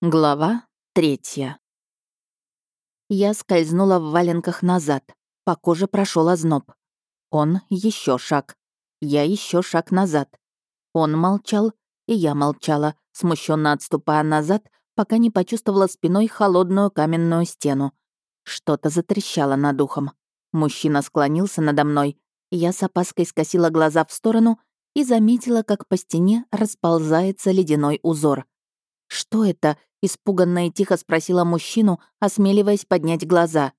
Глава третья. Я скользнула в валенках назад. По коже прошел озноб. Он еще шаг. Я еще шаг назад. Он молчал, и я молчала, смущенно отступая назад, пока не почувствовала спиной холодную каменную стену. Что-то затрещало над ухом. Мужчина склонился надо мной. Я с опаской скосила глаза в сторону и заметила, как по стене расползается ледяной узор. Что это, Испуганно и тихо спросила мужчину, осмеливаясь поднять глаза.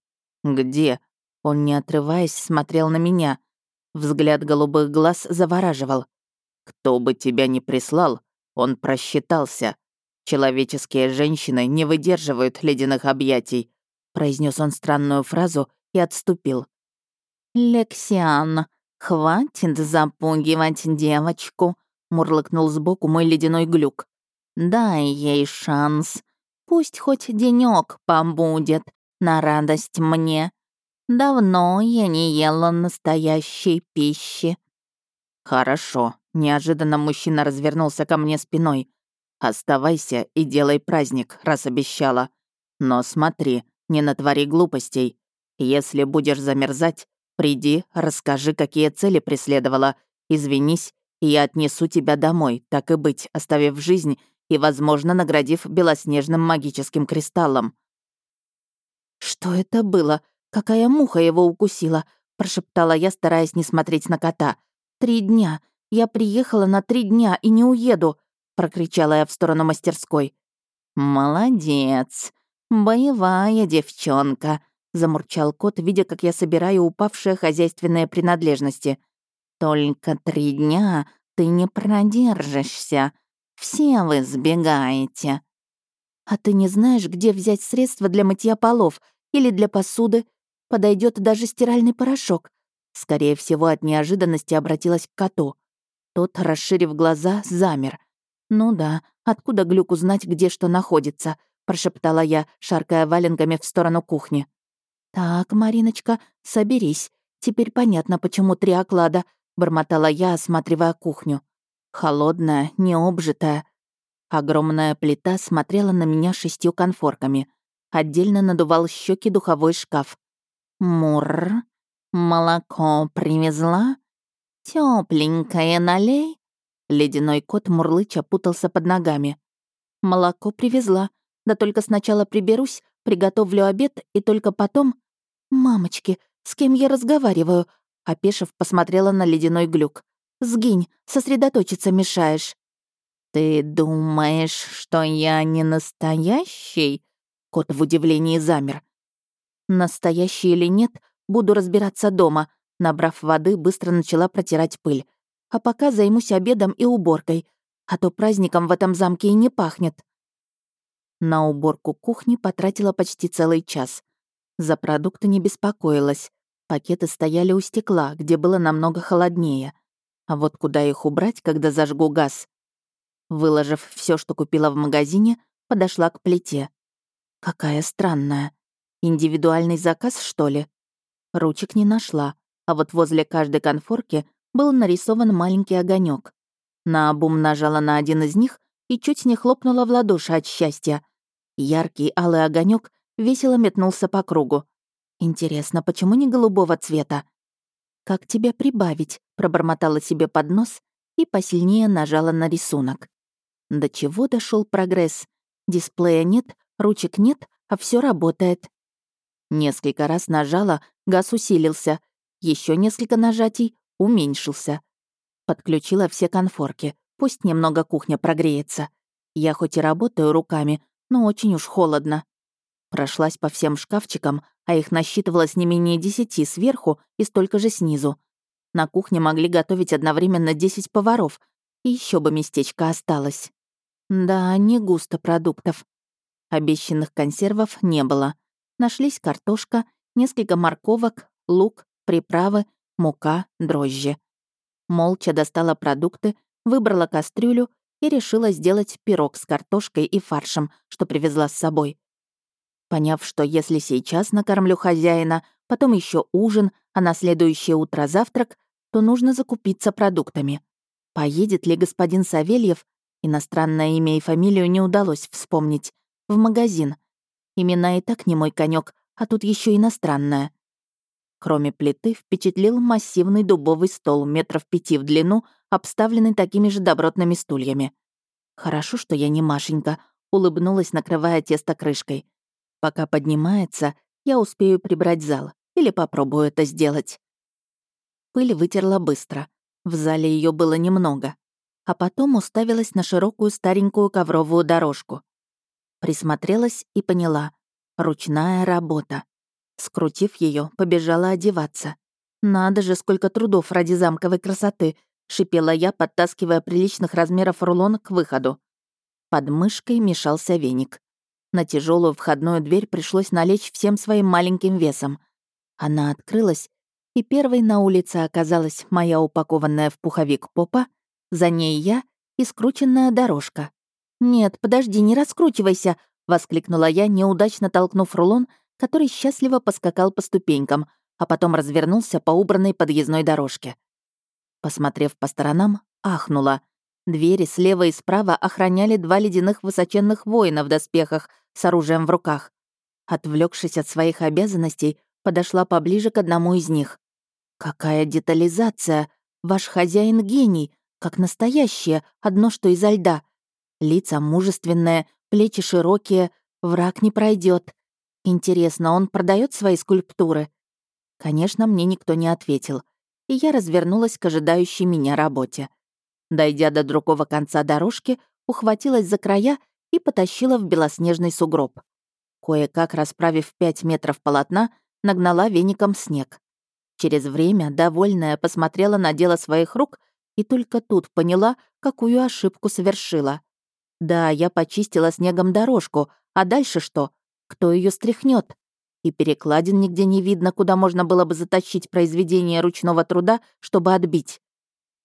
«Где?» Он, не отрываясь, смотрел на меня. Взгляд голубых глаз завораживал. «Кто бы тебя ни прислал, он просчитался. Человеческие женщины не выдерживают ледяных объятий», произнес он странную фразу и отступил. «Лексиан, хватит запугивать девочку», мурлыкнул сбоку мой ледяной глюк дай ей шанс. Пусть хоть денёк побудет на радость мне. Давно я не ела настоящей пищи». «Хорошо», — неожиданно мужчина развернулся ко мне спиной. «Оставайся и делай праздник, раз обещала. Но смотри, не натвори глупостей. Если будешь замерзать, приди, расскажи, какие цели преследовала, извинись, и я отнесу тебя домой, так и быть, оставив жизнь и, возможно, наградив белоснежным магическим кристаллом. «Что это было? Какая муха его укусила?» — прошептала я, стараясь не смотреть на кота. «Три дня. Я приехала на три дня и не уеду!» — прокричала я в сторону мастерской. «Молодец! Боевая девчонка!» — замурчал кот, видя, как я собираю упавшие хозяйственные принадлежности. «Только три дня ты не продержишься все вы сбегаете. А ты не знаешь, где взять средства для мытья полов или для посуды? Подойдет даже стиральный порошок. Скорее всего, от неожиданности обратилась к коту. Тот, расширив глаза, замер. «Ну да, откуда Глюк узнать, где что находится?» — прошептала я, шаркая валенгами в сторону кухни. «Так, Мариночка, соберись. Теперь понятно, почему три оклада», — бормотала я, осматривая кухню. Холодная, необжитая. Огромная плита смотрела на меня шестью конфорками. Отдельно надувал щеки духовой шкаф. Мур, молоко привезла? Тепленькое налей? Ледяной кот мурлыча путался под ногами. Молоко привезла. Да только сначала приберусь, приготовлю обед и только потом... «Мамочки, с кем я разговариваю?» Опешив, посмотрела на ледяной глюк. Сгинь, сосредоточиться мешаешь». «Ты думаешь, что я не настоящий?» Кот в удивлении замер. «Настоящий или нет, буду разбираться дома», набрав воды, быстро начала протирать пыль. «А пока займусь обедом и уборкой, а то праздником в этом замке и не пахнет». На уборку кухни потратила почти целый час. За продукты не беспокоилась. Пакеты стояли у стекла, где было намного холоднее — а вот куда их убрать, когда зажгу газ? Выложив все, что купила в магазине, подошла к плите. Какая странная. Индивидуальный заказ, что ли? Ручек не нашла, а вот возле каждой конфорки был нарисован маленький огонек. На обум нажала на один из них и чуть не хлопнула в ладоши от счастья. Яркий алый огонек весело метнулся по кругу. Интересно, почему не голубого цвета? «Как тебя прибавить?» — пробормотала себе под нос и посильнее нажала на рисунок. До чего дошел прогресс? Дисплея нет, ручек нет, а все работает. Несколько раз нажала, газ усилился. Еще несколько нажатий уменьшился. Подключила все конфорки. Пусть немного кухня прогреется. Я хоть и работаю руками, но очень уж холодно. Прошлась по всем шкафчикам, а их насчитывалось не менее десяти сверху и столько же снизу. На кухне могли готовить одновременно десять поваров, и еще бы местечко осталось. Да, не густо продуктов. Обещанных консервов не было. Нашлись картошка, несколько морковок, лук, приправы, мука, дрожжи. Молча достала продукты, выбрала кастрюлю и решила сделать пирог с картошкой и фаршем, что привезла с собой. Поняв, что если сейчас накормлю хозяина, потом еще ужин, а на следующее утро завтрак, то нужно закупиться продуктами. Поедет ли господин Савельев, иностранное имя и фамилию не удалось вспомнить, в магазин. Имена и так не мой конек, а тут еще иностранное. Кроме плиты впечатлил массивный дубовый стол метров пяти в длину, обставленный такими же добротными стульями. Хорошо, что я не Машенька, улыбнулась, накрывая тесто крышкой. Пока поднимается, я успею прибрать зал или попробую это сделать. Пыль вытерла быстро. В зале ее было немного. А потом уставилась на широкую старенькую ковровую дорожку. Присмотрелась и поняла. Ручная работа. Скрутив ее, побежала одеваться. «Надо же, сколько трудов ради замковой красоты!» — шипела я, подтаскивая приличных размеров рулон к выходу. Под мышкой мешался веник. На тяжелую входную дверь пришлось налечь всем своим маленьким весом. Она открылась, и первой на улице оказалась моя упакованная в пуховик попа, за ней я и скрученная дорожка. «Нет, подожди, не раскручивайся!» — воскликнула я, неудачно толкнув рулон, который счастливо поскакал по ступенькам, а потом развернулся по убранной подъездной дорожке. Посмотрев по сторонам, ахнула. Двери слева и справа охраняли два ледяных высоченных воина в доспехах с оружием в руках. Отвлекшись от своих обязанностей, подошла поближе к одному из них. «Какая детализация! Ваш хозяин гений, как настоящее, одно что изо льда. Лица мужественные, плечи широкие, враг не пройдет. Интересно, он продает свои скульптуры?» Конечно, мне никто не ответил, и я развернулась к ожидающей меня работе. Дойдя до другого конца дорожки, ухватилась за края и потащила в белоснежный сугроб. Кое-как расправив пять метров полотна, нагнала веником снег. Через время, довольная, посмотрела на дело своих рук и только тут поняла, какую ошибку совершила. Да, я почистила снегом дорожку, а дальше что? Кто ее стряхнет? И перекладин нигде не видно, куда можно было бы затащить произведение ручного труда, чтобы отбить.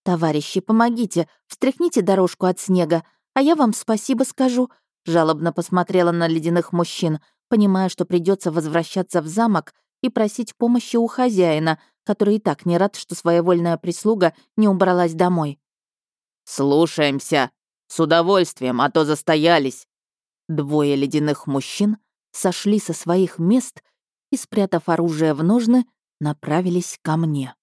«Товарищи, помогите, встряхните дорожку от снега, а я вам спасибо скажу», — жалобно посмотрела на ледяных мужчин, понимая, что придется возвращаться в замок и просить помощи у хозяина, который и так не рад, что своевольная прислуга не убралась домой. «Слушаемся. С удовольствием, а то застоялись». Двое ледяных мужчин сошли со своих мест и, спрятав оружие в ножны, направились ко мне.